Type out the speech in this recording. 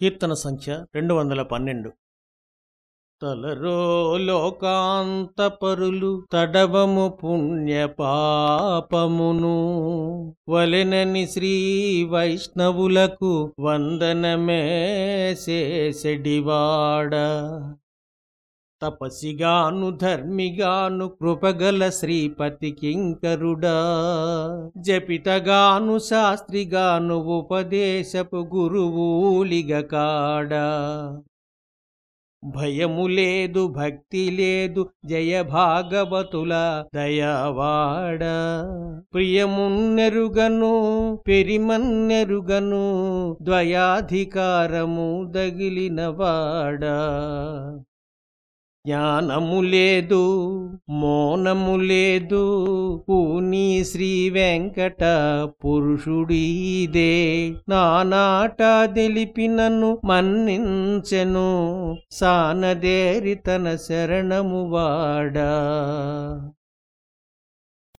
కీర్తన సంఖ్య రెండు వందల పన్నెండు. తలరో లోకాంతపరులు తడవము పుణ్య పాపమును వలెనని శ్రీ వైష్ణవులకు వందనమే చేసెడివాడ తపసిగాను ధర్మిగాను కృపగల శ్రీపతి కింకరుడా. జపితగాను శాస్త్రిగాను ఉపదేశపు గురువూలిగ కాడా. భయము లేదు భక్తి లేదు జయ భాగవతుల దయవాడ. ప్రియమున్నెరుగను పెరిమన్నెరుగను ద్వయాధికారము దగిలినవాడా జ్ఞానము లేదు మౌనము లేదు. పూని శ్రీ వెంకట పురుషుడీదే. నానాట తెలిపినను మన్నించెను. సానదేరి తన శరణము వాడా.